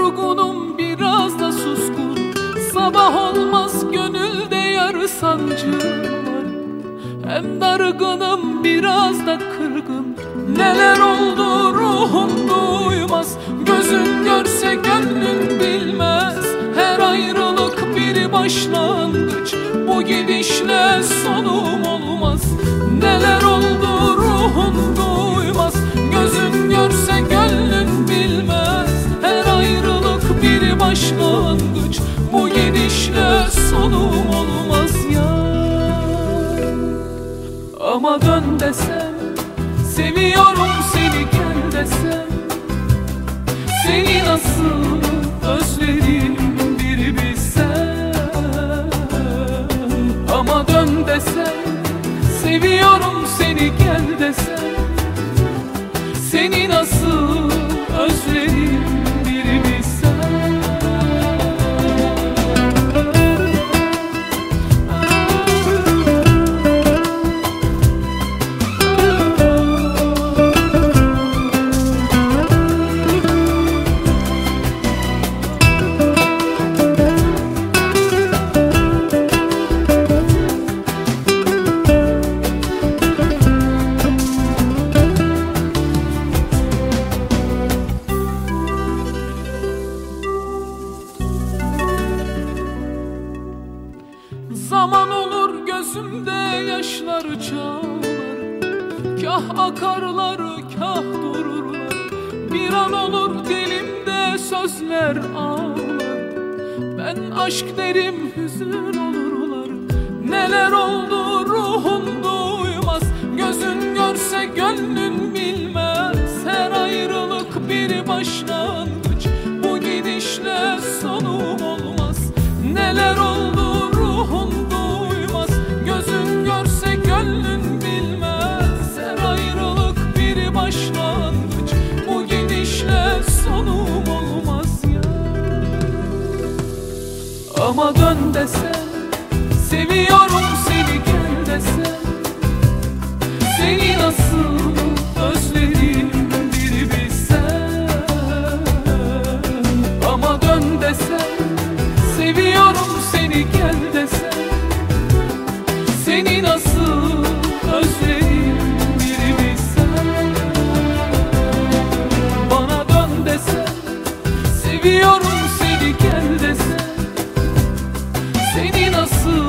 yorgunum biraz da suskun. Sabah olmaz gönülde yarı sancı var. Hem dargınım biraz da kırgın. Neler oldu ruhum duymaz. Gözün görse gönlün bilmez. Her ayrılık bir başlangıç. Bu gidişle sonum olmaz. Neler başlangıç Bu gidişle sonum olmaz ya. Ama dön desem Seviyorum seni gel desem. Seni nasıl özledim bir bilsen Ama dön desem Seviyorum seni gel desem. Seni nasıl özledim Zaman olur gözümde yaşlar çağlar. Kah akarlar kah dururlar Bir an olur dilimde sözler ağlar. Ben aşk derim hüzün olurlar. Neler oldu ruhum duymaz. Gözün görse gönlün bilmez. Her ayrılık bir başlangıç Arkama dön desen Seviyorum seni gel desen Seni nasıl özledim bir bilsen Ama dön desen Seviyorum seni gel desen Seni nasıl nosso